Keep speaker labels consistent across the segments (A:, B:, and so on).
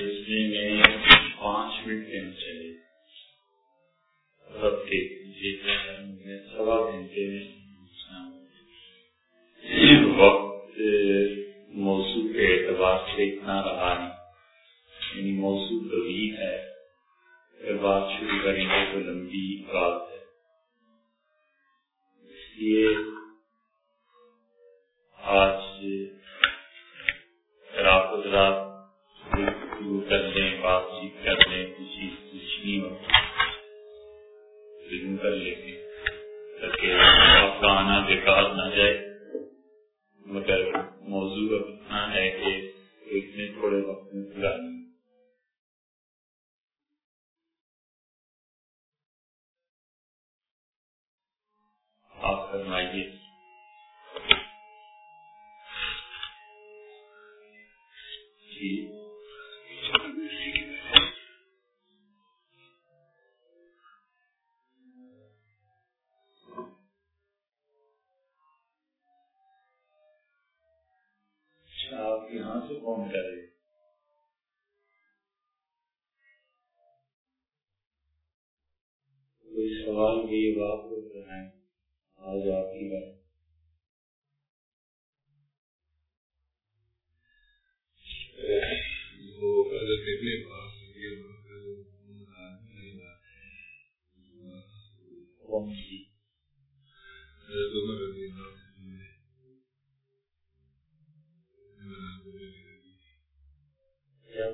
A: میں پانچ منٹ چاہیے رب کے سوا گھنٹے میں وقت موضوع کے اعتبار سے اتنا رہا نہیں۔ یعنی موضوع طویل ہے۔ بات شروع کریں گے تو لمبی بات ہے۔ اس لیے آج رات حضرات شروع کر لیں بات چیت کر لیں کسی پوچھنی ہو۔ ذکر کر لیتے تاکہ آپ کا آنا بیکار نہ جائے۔ مگر موضوع اب اتنا ہے کہ اتنے تھوڑے وقت میں پورا نہیں آپ فرمائیے۔ جی۔ آپ یہاں سے فون کر رہے کوئی سوال بھی آپ کو بتائیں آج آپ کی بات۔
B: وہ حضرت ابن عباس رضی اللہ عنہ
A: کون سی
B: حضرت عمر رضی
A: کیا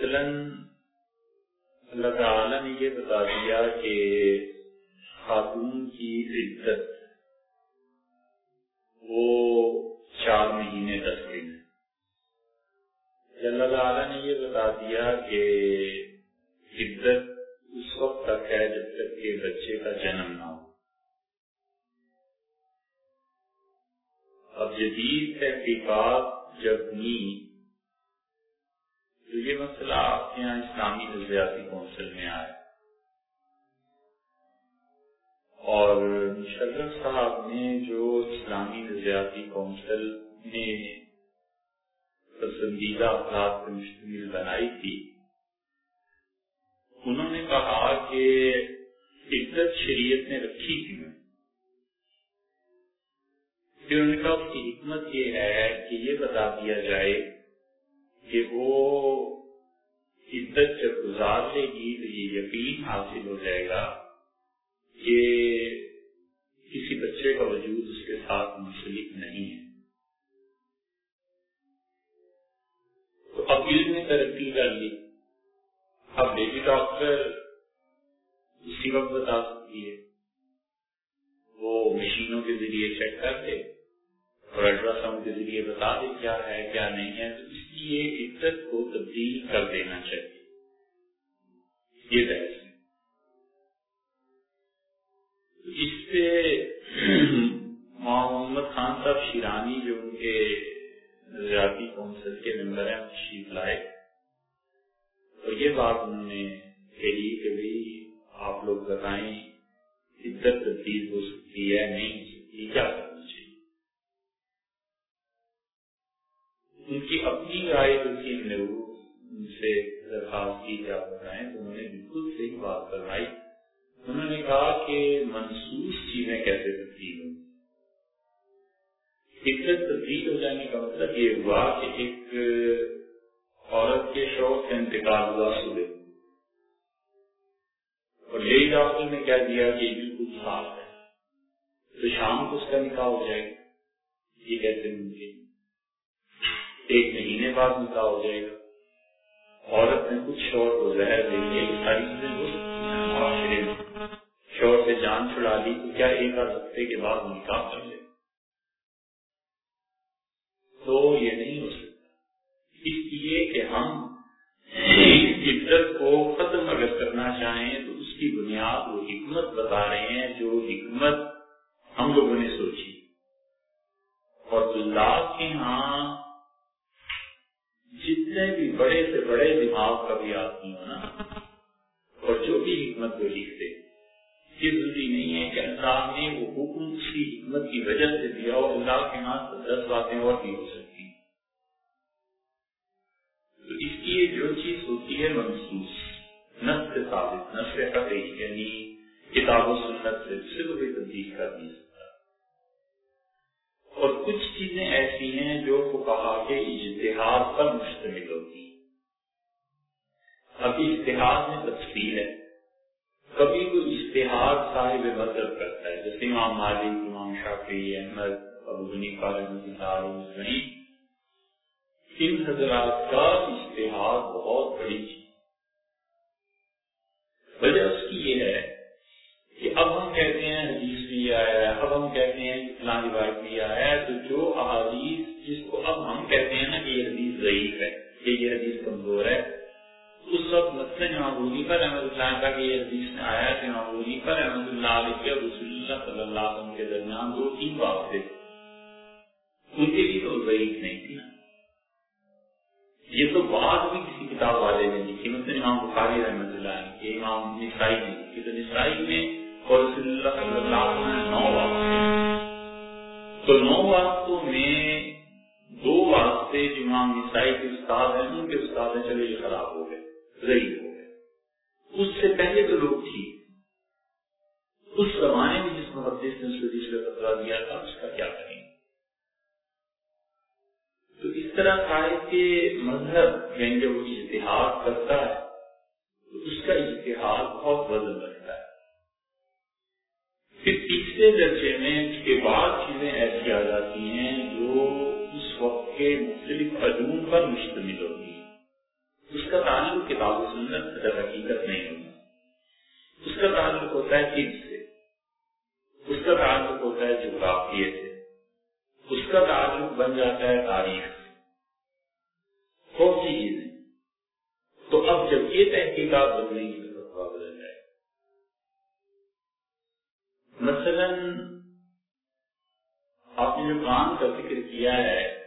A: مثلا اللہ تعالی نے یہ بتا دیا کہ خاتون کی عزت وہ چار مہینے دس دن اللہ تعالیٰ نے یہ بتا دیا کہ عزت اس وقت تک ہے جب تک کہ بچے کا جنم نہ ہو۔ اب جدید تحقیقات جب ہوئی تو یہ مسئلہ آپ کے یہاں اسلامی نظریاتی کونسل میں آیا۔ اور مشرف صاحب نے جو اسلامی نظریاتی کونسل نے پسندیدہ افراد پر مشتمل بنائی تھی، انہوں نے کہا کہ عزت شریعت نے رکھی تھی۔ پھر ان کا اس کی حکمت یہ ہے کہ یہ بتا دیا جائے کہ وہ عزت جب گزار لے گی تو یہ یقین حاصل ہو جائے گا کہ کسی بچے کا وجود اس کے ساتھ منسلک نہیں ہے۔ تو اب علم نے ترقی کر لی اب بیبی ڈاکٹر اسی وقت بتا سکتی ہے۔ وہ مشینوں کے ذریعے چیک کر کے اور الٹرا ساؤنڈ کے ذریعے بتا دے کیا ہے، کیا نہیں ہے، تو اس لیے عزت کو تبدیل کر دینا چاہیے۔ یہ بحث اس سے محمد خان صاحب شیرانی جو ان کے نظریاتی کونسل کے ممبر ہیں تشریف لائے۔ اور یہ بات انہوں نے کہی کہ بھائی آپ لوگ بتائیں، عزت تبدیل ہو سکتی ہے، نہیں ہو سکتی، کیا ان کی اپنی رائے جو تھی ہم نے ان سے درخواست کی کیا بتائیں تو انہوں نے بالکل صحیح بات کروائی انہوں نے کہا کہ منسوس چیزیں کیسے تبدیل ہوں؟ عزت تبدیل ہو جانے کا مطلب یہ ہوا کہ ایک عورت کے شوق سے انتقال ہوا صبح۔ اور لیڈی ڈاکٹر نے کہہ دیا کہ یہ بالکل صاف ہے۔ تو شام کو اس کا نکاح ہو جائے گا۔ یہ کیسے ممکن ایک مہینے بعد نکاح ہو جائے گا۔ عورت نے کچھ شور کو زہر دے لی ساری چیزیں ہو سکتی ہیں شور سے جان چھڑا لی تو کیا ایک آدھ ہفتے کے بعد نکاح کر لے تو یہ نہیں ہو سکتا۔ اس لیے کہ ہم عزت کو ختم اگر کرنا چاہیں تو اس کی بنیاد وہ حکمت بتا رہے ہیں جو حکمت ہم لوگوں نے سوچی۔ اور اللہ کے ہاں جتنے بھی بڑے سے بڑے دماغ کا بھی آدمی ہو نا اور جو بھی حکمت کو لکھتے یہ ضروری نہیں ہے کہ اللہ نے وہ حکم کی حکمت کی وجہ سے دیا اور اللہ کے ہاں دس باتیں اور بھی ہو سکتی تو اس لیے جو چیز ہوتی ہے منسوس نس سے ثابت نس سے قطعی یعنی کتاب و سنت سے اسے کوئی تبدیل کر نہیں سکتا اور کچھ چیزیں ایسی ہیں جو کہا کے اجتہاد پر مشتمل ہوتی ابھی اشتہار میں تفصیل ہے۔ کبھی کوئی اشتہار صاحب مذہب کرتا ہے، جیسے امام مالک، امام شافی احمد، ابو حنیفہ ان حضرات کا اشتہار بہت بڑی چیز وجہ اس کی یہ ہے کہ اب ہم کہتے ہیں حدیث بھی آیا ہے، اب ہم کہتے ہیں فلاں روایت بھی آیا ہے، تو جو احادیث جس کو اب ہم کہتے ہیں نا کہ یہ حدیث ضعیف ہے، کہ یہ حدیث کمزور ہے اس وقت مثلاً امام حنیفہ رحمۃ اللہ کا کہ یہ حدیث میں آیا کہ امام حنیفہ رحمۃ اللہ علیہ کے رسول اللہ صلی اللہ علیہ وسلم کے درمیان دو تین بات تھے۔ ان کے لیے تو ضعیف نہیں تھی یہ تو بعد بھی کسی کتاب والے نے لکھی مثلا امام بخاری رحمۃ اللہ علیہ امام نسائی نے لکھی۔ تو نسائی میں اور رسول اللہ صلی اللہ علیہ وسلم نو واسطے تو نو واسطوں میں دو واسطے جو ہاں امام نسائی کے استاد ہیں، ان کے استاد ہیں چلے یہ خراب ہو گئے، ضعیف ہو گئے۔ اس سے پہلے تو لوگ تھی اس زمانے میں جس محدث نے اس کو دوسرے فتوا دیا تھا، اس کا کیا کریں تو اس طرح شاید کے مذہب یعنی جب وہ اشتہار کرتا ہے، تو اس کا اشتہار بہت وزن رکھتا ہے۔ پھر تیسرے درجے میں اس کے بعد چیزیں ایسی آ جاتی ہیں جو اس وقت کے مختلف علوم پر مشتمل ہوتی ہیں۔ اس کا تعلق کتاب و سنت در حقیقت نہیں ہوتا۔ اس کا تعلق ہوتا ہے علم سے۔ اس کا تعلق ہوتا ہے جغرافیے سے۔ اس کا تعلق بن جاتا ہے تاریخ سے۔ کون سی چیزیں۔ تو اب جب یہ تحقیقات بدلیں گی تو بدل جائے مثلا آپ نے جو کان کا ذکر کیا ہے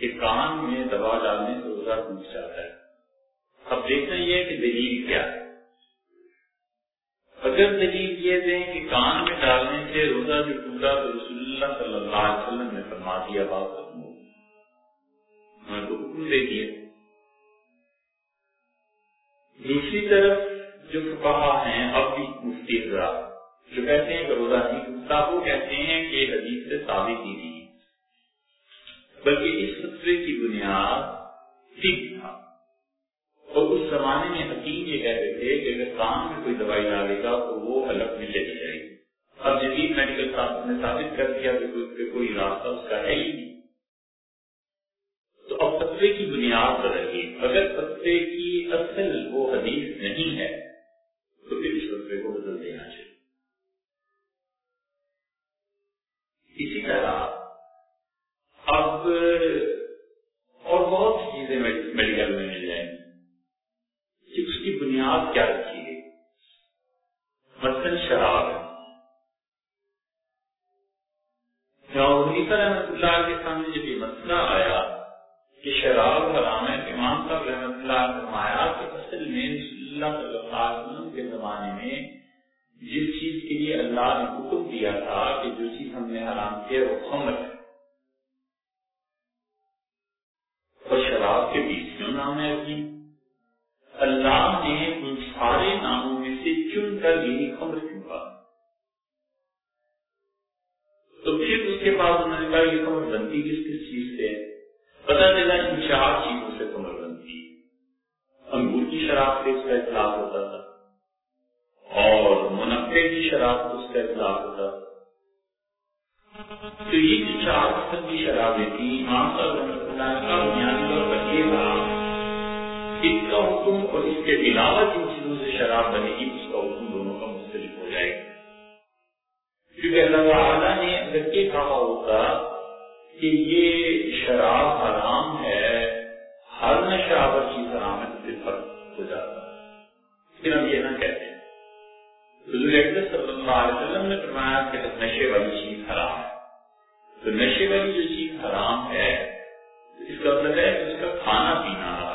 A: کہ کان میں دوا ڈالنے سے روزہ ٹوٹ جاتا ہے۔ اب دیکھنا یہ ہے کہ دلیل کیا ہے۔ اگر دلیل یہ دیں کہ کان میں ڈالنے سے روزہ جو ٹوٹا تو رسول اللہ صلی اللہ علیہ وسلم نے فرما دیا، بات ختم ہو میں تو حکم دے دیا۔ دوسری طرف جو کہا ہیں، اب بھی مفتی حضرات جو کہتے ہیں کہ روزہ نہیں ٹوٹتا، وہ کہتے ہیں کہ یہ حدیث سے ثابت ہی نہیں بلکہ اس خطرے کی بنیاد ٹھیک تھا۔ اور اس زمانے میں حکیم یہ کہتے تھے کہ اگر کام میں کوئی دوائی ڈالے گا تو وہ الگ میں چلی جائے گی۔ اب جدید میڈیکل سائنس نے ثابت کر دیا کہ کوئی راستہ اس کا ہے ہی نہیں۔ تو اب خطرے کی بنیاد بدل گئی۔ اگر خطرے کی اصل وہ حدیث نہیں ہے، تو پھر اس خطرے کو بدل دینا اسی طرح. اب، اور بہت سی چیزیں میڈیکل میں مل جائیں. گی کہ اس کی بنیاد کیا رکھی گئی. مثلاً شراب. ہے حنیفہ رحمۃ اللہ کے سامنے جب یہ مسئلہ آیا کہ شراب حرام ہے، امام صاحب رحمۃ اللہ فرمایا کہ اصل میں رسول اللہ صلی اللہ علیہ وسلم کے زمانے میں جس چیز کے لیے اللہ نے حکم دیا تھا کہ جو چیز ہم نے حرام کیا وہ خمر ہے۔ اور شراب کے بیچ کیوں نام ہے ابھی اللہ نے ان سارے ناموں میں سے چن کر یہی خمر کیوں کہا؟ تو پھر اس کے بعد انہوں نے کہا، یہ خمر بنتی کس کس چیز سے؟ پتا چلا ان چار چیزوں سے خمر بنتی۔ ہے انگور کی شراب سے اس کا اطلاق ہوتا تھا۔ اور منافع کی شراب سے اس کا اطلاق ہوتا تھا۔ تو یہ جو چار قسم کی شرابیں تھی امام صاحب رحمۃ اللہ کا بنیادی طور پر یہ تھا، اس کا حکم اور اس کے علاوہ جن چیزوں سے شراب بنے گی، اس کا حکم دونوں کا مختلف ہو جائے گا۔ کیونکہ اللہ تعالیٰ نے اگر یہ کہا ہوتا کہ یہ شراب حرام ہے، ہر میں شراب چیز حرام ہے تو پھر فرق ہو جاتا۔ پھر ہم یہ نہ کہتے۔ ہیں حضور اکبر صلی اللہ علیہ وسلم نے فرمایا کہ نشے والی چیز حرام ہے، تو نشے والی جو چیز حرام ہے، اس کا مطلب ہے اس کا کھانا پینا حرام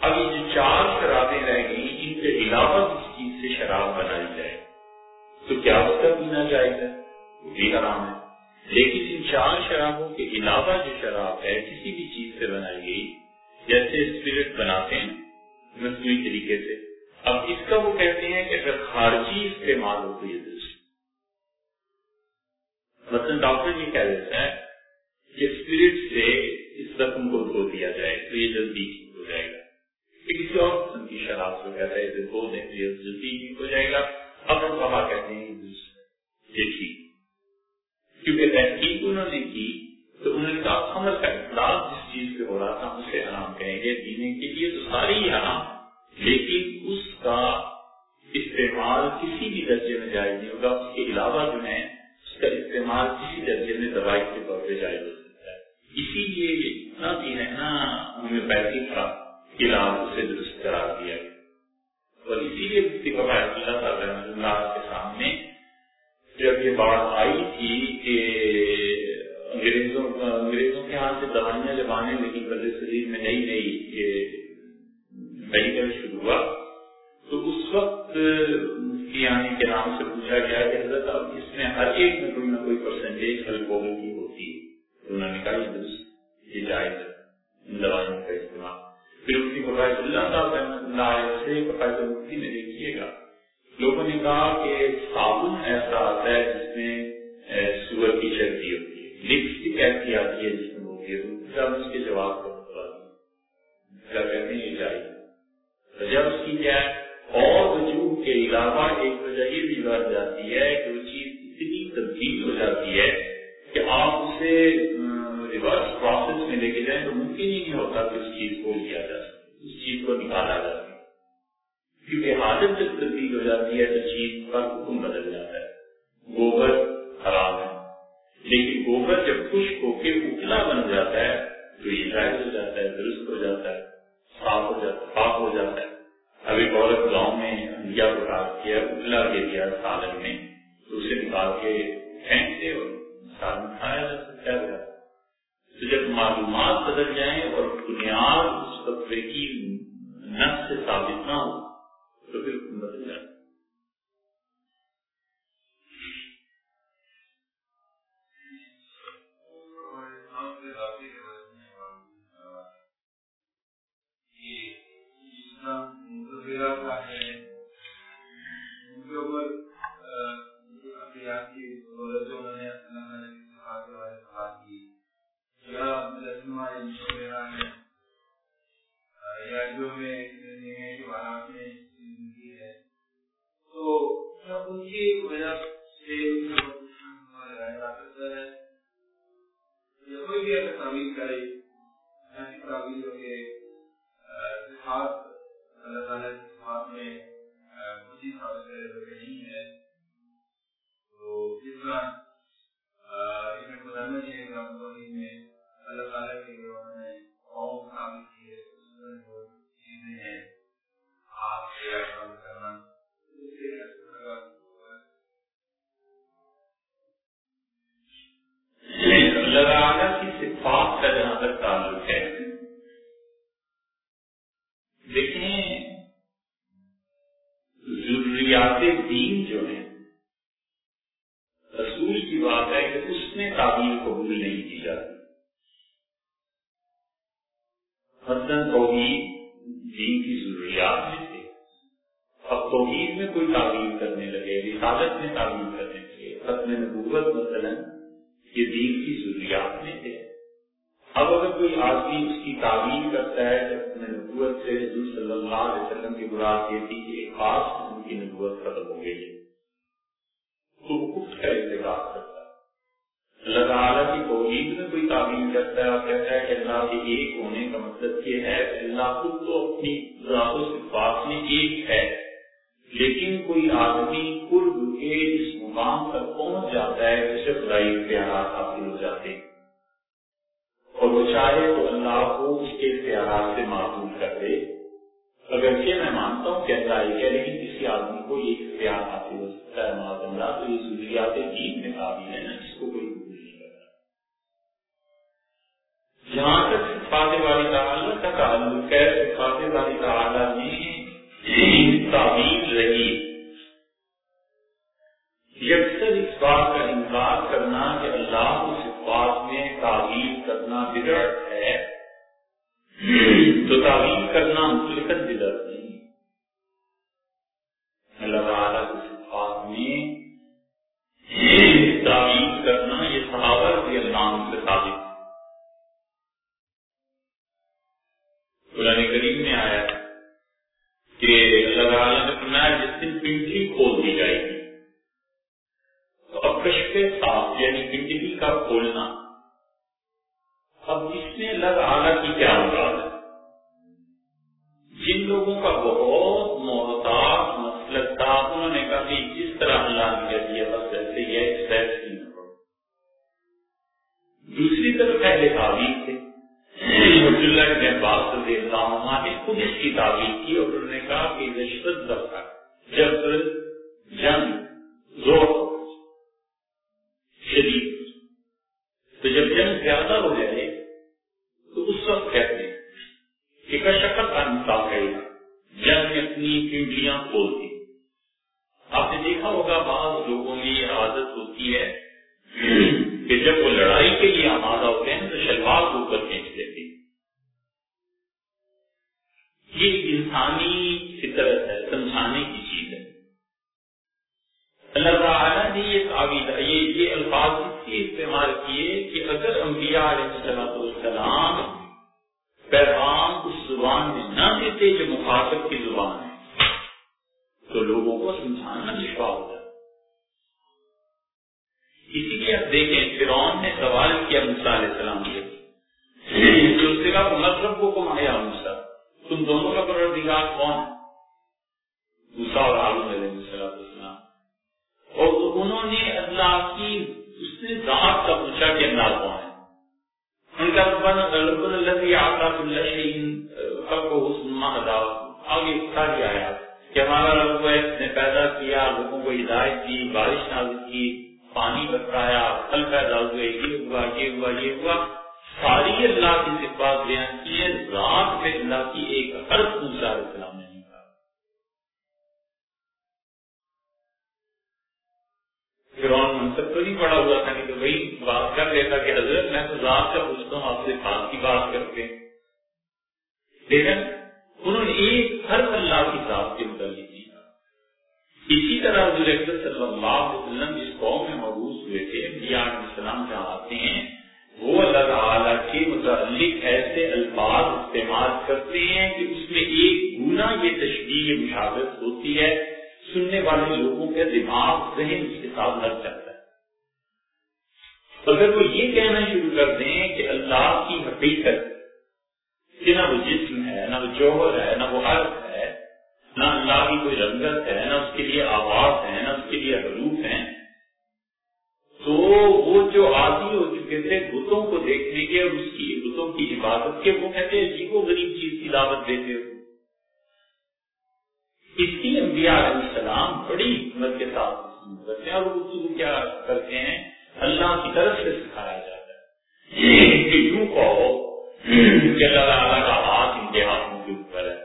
A: اب یہ جو چار شرابیں رہ گئی ان کے علاوہ کس چیز سے شراب بنائی جائے۔ تو کیا اس کا پینا جائز ہے؟ وہ بھی حرام ہے۔ لیکن ان چار شرابوں کے علاوہ جو شراب ہے، کسی بھی چیز سے بنائی گئی، جیسے اسپرٹ بناتے ہیں مصنوعی طریقے سے۔ اب اس کا وہ کہتے ہیں کہ اگر خارجی استعمال ہو تو یہ درست مثلاً ڈاکٹر یہ کہہ دیتا ہے کہ اسپرٹ سے اس زخم کو دھو دیا جائے، تو یہ جلدی ٹھیک ہو جائے گا۔ کسی اور قسم کی شراب سے کہتا ہے اسے دھو دیں تو یہ جلدی ٹھیک ہو جائے گا۔ اب ہم کہا کہتے ہیں یہ ٹھیک کیونکہ تحقیق انہوں نے کی، تو انہوں نے کہا خمر کا اطلاق جس چیز پہ ہو رہا تھا اسے حرام کہیں گے پینے کے لیے تو سارے ہی حرام۔ لیکن اس کا استعمال کسی بھی درجے میں جائز نہیں ہوگا، اس کے علاوہ جو ہے اس کا استعمال کسی درجے میں دوائی کے طور پہ جائز ہو سکتا ہے۔ اسی لیے یہ اتنا بھی ہے نا ہومیوپیتھی کا علاج اسے درست قرار دیا۔ گیا اور اسی لیے مفتی بابا اللہ صاحب اللہ کے سامنے جب یہ بات آئی تھی کہ انگریزوں انگریزوں کے ہاتھ سے دوائیاں جب آنے لگی بلے شریر میں نئی نئی یہ میڈیکل کے نام سے پوچھا گیا کہ حضرت اب اس میں ہر ایک میں کوئی نہ کوئی پرسنٹیج الکوہل کی ہوتی ہے۔ انہوں نے کہا
C: تعالیٰ کی
A: توحید میں کوئی تعبیر کرتا ہے اور کہتا ہے کہ اللہ کے ایک ہونے کا مطلب یہ ہے کہ اللہ خود تو اپنی ذات و صفات میں ایک ہے۔ لیکن کوئی آدمی قرب کے اس مقام تک پہنچ جاتا ہے جسے خدائی اختیارات حاصل ہو جاتے ہیں۔ اور وہ چاہے تو اللہ کو اس کے اختیارات سے معقول کر دے۔ اگرچہ میں مانتا ہوں کہ اللہ یہ ہے لیکن کسی آدمی کو یہ اختیار حاصل ہو سکتا ہے، معاذ تو یہ ضروریات دین میں قابل ہے نا جہاں تک فاتح والی تعالیٰ کا تعلق ہے فاتح والی تعالیٰ میں تعبیر رہی۔ یکسر اس بات کا انکار کرنا کہ اللہ اس بات میں تعبیر کرنا بگڑ ہے۔ تو تعبیر کرنا مطلق قرآن کریم میں آیا کہ اللہ تعالیٰ نے فرمایا جس دن پنڈلی کھول دی جائے گی، تو اب کشف صاف یعنی پنڈلی کا کھولنا۔ اب اس میں اللہ تعالیٰ کی کیا مراد ہے؟ جن لوگوں کا بہت محتاط مسلک تھا، انہوں نے کہا کہ جس طرح اللہ نے کہہ دیا بس ایسے ہی ہے ایکسپریس ہی دوسری طرف پہلے تعبیر تھے۔ عبداللہ ابن عباس رضی اللہ عنہ نے خود اس کی تعبیر کی اور انہوں نے کہا کہ رشوت دفعہ جب جنگ زور شدید تو جب جنگ زیادہ ہو جائے تو اس وقت کہتے ہیں کہ کشکت کا انصاف ہے جنگ نے اپنی کنڈلیاں کھول دی۔ آپ نے دیکھا ہوگا بعض لوگوں میں یہ عادت ہوتی ہے کہ جب وہ لڑائی کے لیے آمادہ ہوتے ہیں تو شلوار کو اوپر کھینچ یہ انسانی فطرت ہے، سمجھانے کی چیز ہے۔ اللہ تعالیٰ نے یہ تعویذ یہ یہ الفاظ اس لیے استعمال کیے کہ اگر انبیاء علیہ السلام پیغام اس زبان میں نہ دیتے جو مخاطب کی زبان ہے، تو لوگوں کو سمجھانا دشوار ہوتا اسی لیے آپ دیکھیں، فرعون نے سوال کیا علیہ السلام سے مطلب کو کم آیا تم دونوں کا پروردگار کون ہے؟ اور ہارون علیہ السلام۔ اور انہوں نے اللہ کی اس نے ذات کا پوچھا کہ اللہ کون ہے؟ ان کا ربنا ربنا الذي اعطى كل شيء حقه ثم هدى آگے ساری آیات کہ ہمارا رب ہے، اس نے پیدا کیا، لوگوں کو ہدایت دی، بارش نازل کی، پانی برسایا، پھل پیدا ہوئے، یہ ہوا یہ ہوا یہ ہوا۔ ساری اللہ کی صفات بیان کی ہے ذات میں اللہ کی ایک حرف موسیٰ علیہ السلام نے نہیں کہا فرعون منصب تو نہیں پڑا ہوا تھا کہ تو وہی بات کر لیتا کہ حضرت میں تو ذات کا پوچھتا ہوں، آپ سے خاص کی بات کرتے لیکن انہوں نے ایک حرف اللہ کی ذات کے متعلق کی اسی طرح حضور صلی اللہ علیہ وسلم جس قوم میں مروز ہوئے تھے، انبیاء علیہ السلام جہاں آتے ہیں متعلق ایسے الفاظ استعمال کرتے ہیں کہ اس میں ایک گنا یہ تشریح مشاورت ہوتی ہے۔ سننے والے لوگوں کے دماغ، ذہن اس کے ساتھ لگ جاتا ہے۔ اگر وہ یہ کہنا شروع کر دیں کہ اللہ کی حقیقت، کہ نہ وہ جسم ہے، نہ وہ جوہر ہے، نہ وہ حرف ہے، نہ اللہ کی کوئی رنگت ہے، نہ اس کے لیے آواز ہے، نہ اس کے لیے حروف ہیں تو وہ جو عادی ہو چکے تھے بتوں کو دیکھنے کے اور اس کی بتوں کی عبادت کے، وہ کہتے ہیں، عجیب و غریب چیز کی دعوت دیتے ہو۔ اس کی انبیاء علیہ السلام بڑی حکمت کے ساتھ کرتے ہیں اور گفتگو کیا کرتے ہیں؟ اللہ کی طرف سے سکھایا جاتا ہے۔ کہ یوں کہو کہ اللہ تعالیٰ کا ہاتھ ان کے ہاتھوں کے اوپر ہے۔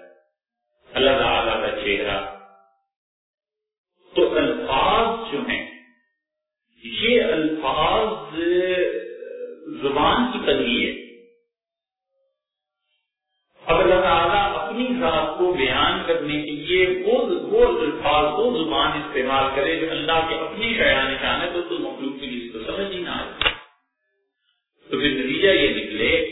A: اللہ تعالیٰ کا چہرہ یہ الفاظ، زبان کی تنگی ہے۔ اب اللہ تعالیٰ اپنی ذات کو بیان کرنے کے لیے وہ الفاظ، وہ زبان استعمال کرے جو اللہ کے اپنی شیان نشان ہے تو تو مخلوق کی اس کو سمجھ ہی نہ آئے۔ تو پھر نتیجہ یہ نکلے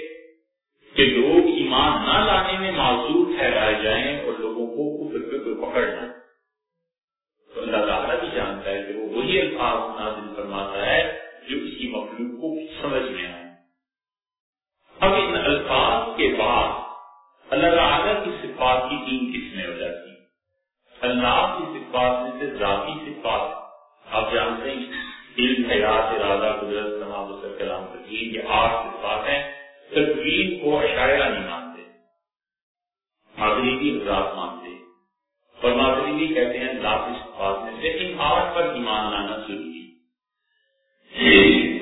A: کہ لوگ ایمان نہ لانے میں معذور ٹھہرائے جائیں اور لوگوں کو کفر پہ کوئی پکڑ تو اللہ تعالیٰ وہی الفاظ نازل فرماتا ہے جو اس کی مخلوق کو سمجھ میں آئے۔ اب ان الفاظ کے بعد اللہ تعالیٰ کی صفات کی تین قسمیں ہو جاتی ہیں اللہ کی صفات میں سے ذاتی صفات۔ آپ جانتے ہیں علم، حیات، ارادہ، قدرت سما بسر کلام تقین یہ آٹھ صفات ہیں۔ تقویم کو اشاعرہ نہیں مانتے۔ مغربی حضرات مانتے۔ اور مغربی کہتے ہیں ذاتی صفات میں سے آٹھ پر ایمان لانا ضروری ہے۔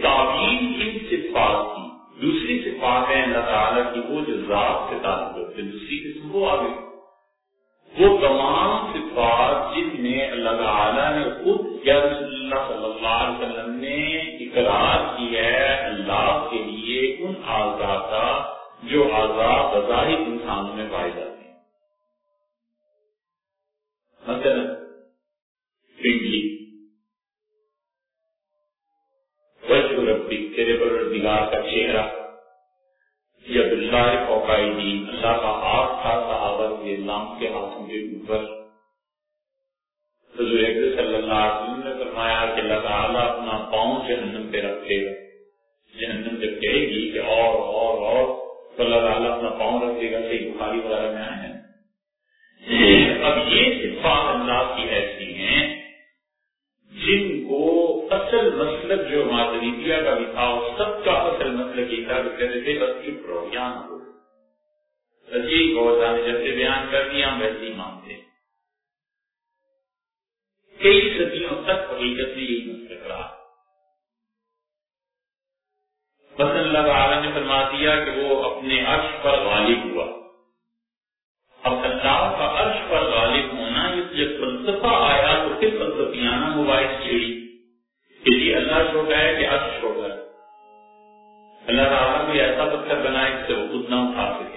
A: تعبیر ان صفات کی، دوسری صفات ہے اللہ تعالیٰ کی وہ جو ذات سے تعلق رکھتے ہیں، دوسری قسم وہ آگے۔ وہ تمام صفات جن میں اللہ تعالیٰ نے خود یا رسول اللہ صلی اللہ علیہ وسلم نے اقرار کی ہے اللہ کے لیے ان آزاد کا جو آزاد بظاہر انسانوں میں پائے جاتے ہیں۔ مثلا بجلی وجہ ربی، تیرے پروردگار کا چہرہ. یا اللہ فوقائدی اللہ کا ہاتھ تھا، صحابہ کے نام کے ہاتھوں کے اوپر. حضور صلی اللہ علیہ وسلم نے فرمایا کہ اللہ تعالیٰ اپنا پاؤں جہنم پہ رکھے گا. جہنم جب کہے گی کہ اور اور اور، تو اللہ تعالیٰ اپنا پاؤں رکھے گا، صحیح بخاری وغیرہ میں آئے ہیں اب یہ صفات اللہ کی ایسی ہیں جن کو اصل مسلک جو مادریدیا کا بھی تھا، وہ سب کا اصل مسلک یہ تھا کہ کہتے تھے بس چپ رہو ہو عجیب گوزا نے جیسے بیان کر دیا ہم ویسے ہی مانتے کئی صدیوں تک حقیقت میں یہی مسلک رہا۔ بس اللہ تعالیٰ نے فرما دیا کہ وہ اپنے عرش پر غالب ہوا۔ اب اللہ کا عرش پر غالب ہونا جب فلسفہ موبائل چھیڑی کہ جی اللہ چھوٹا ہے کہ چھوٹا ہے اللہ تعالیٰ کوئی ایسا پتھر بنائے جس سے وہ خود نہ اٹھا سکے۔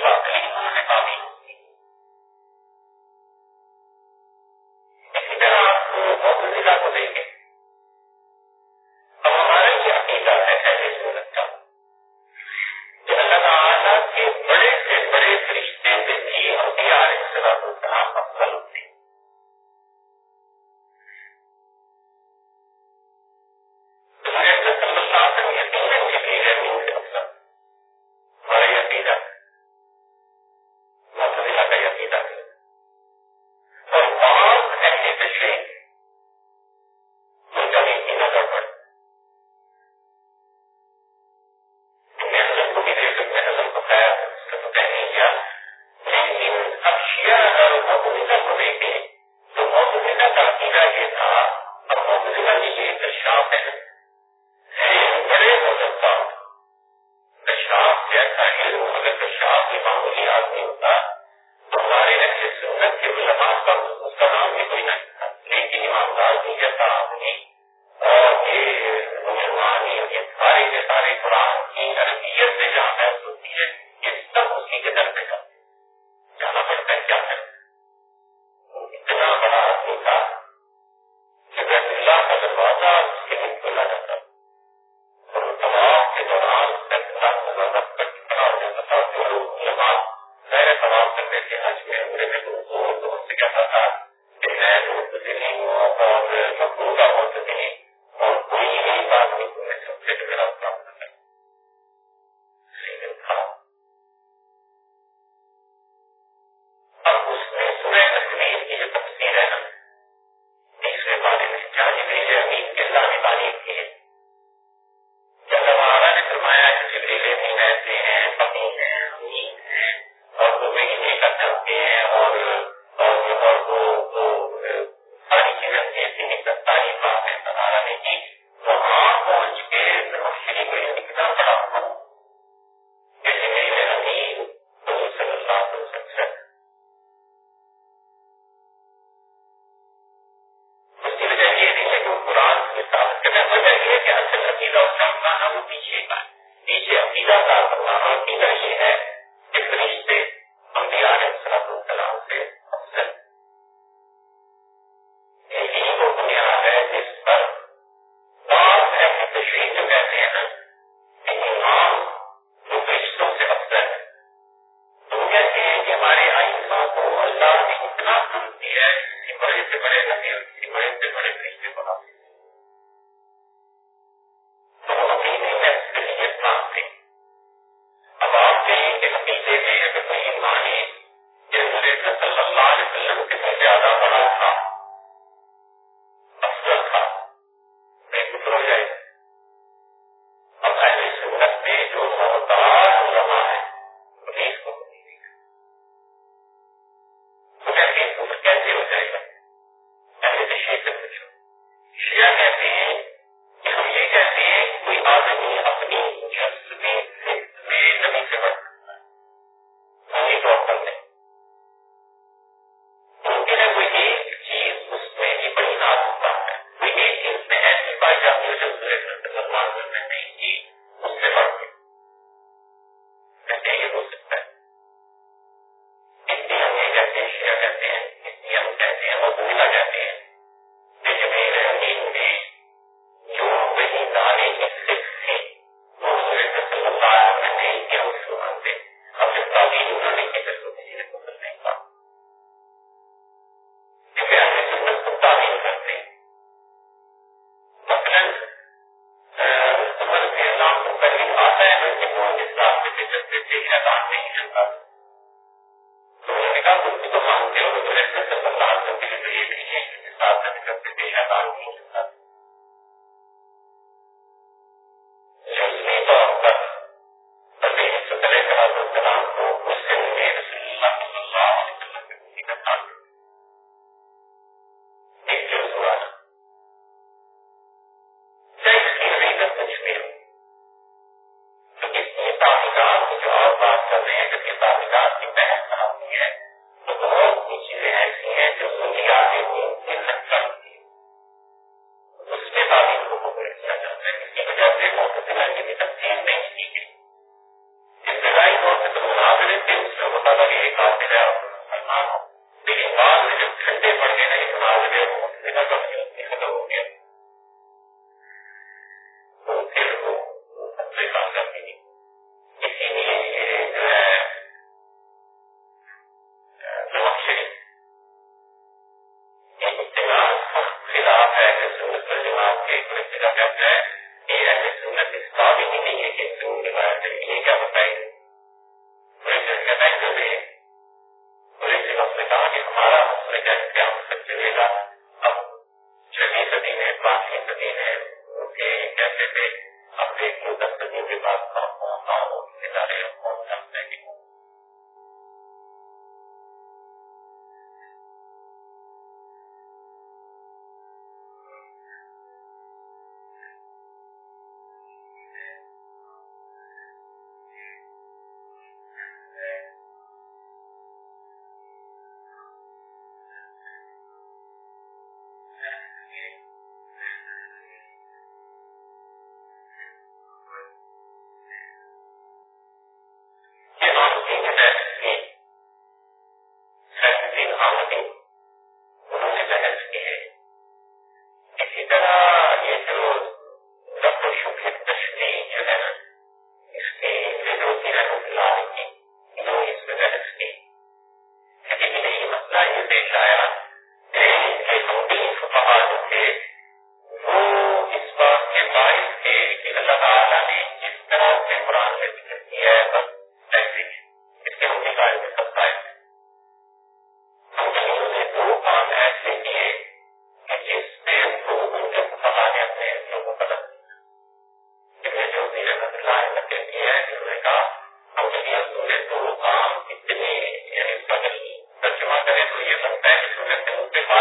D: about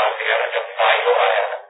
D: Thank you.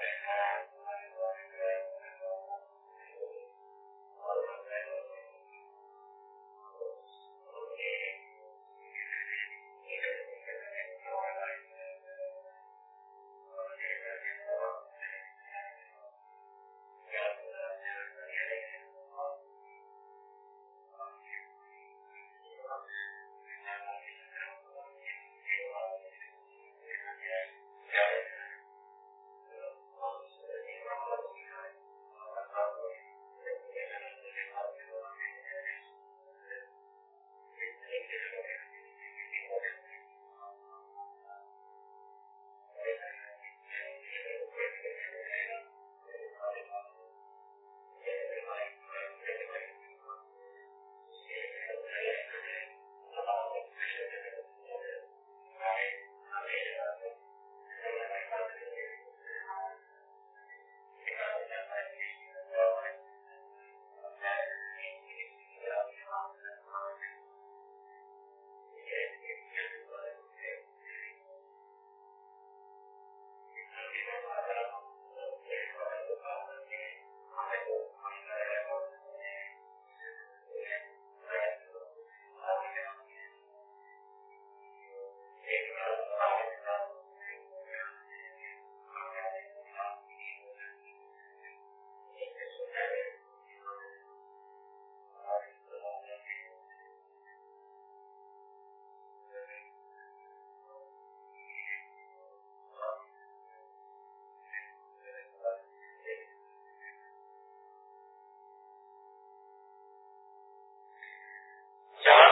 D: happening. Uh,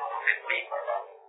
D: جو چیز فرض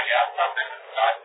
D: Herr Erster, bitte